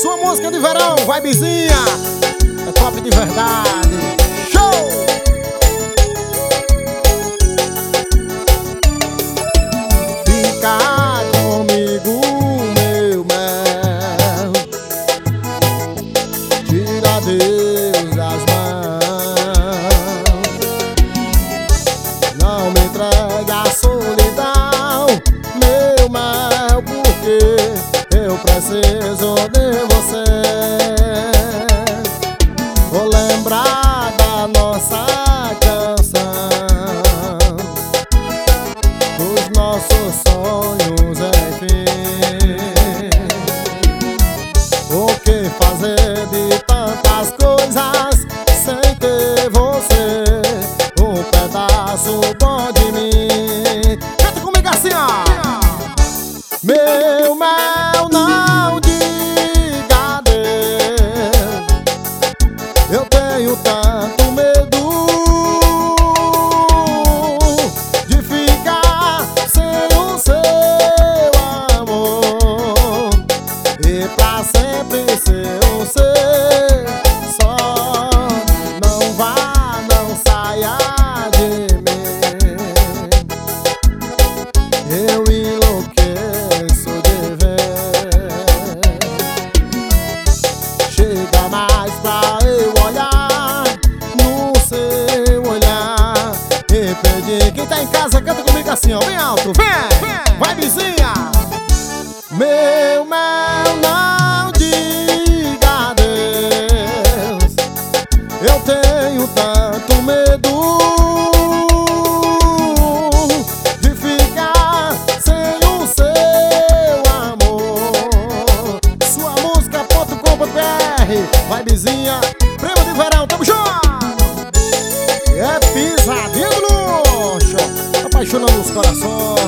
Sua música de verão, vibezinha. É top de verdade. Show! Fica comigo, meu mel. Tira Deus das mãos. Não me entregue a solidão, meu mel, porque eu preciso de fazer de e pra sempre ser um ser só. Não vá, não saia de mim. Eu enlouqueço de ver. Chega mais pra eu olhar no seu olhar e pedir. Quem tá em casa, canta comigo assim, ó, bem alto. Vem, vai, vizinha. Vizinha, prêmio de verão, tamo junto! É pisadinha do luxo, apaixonando os corações.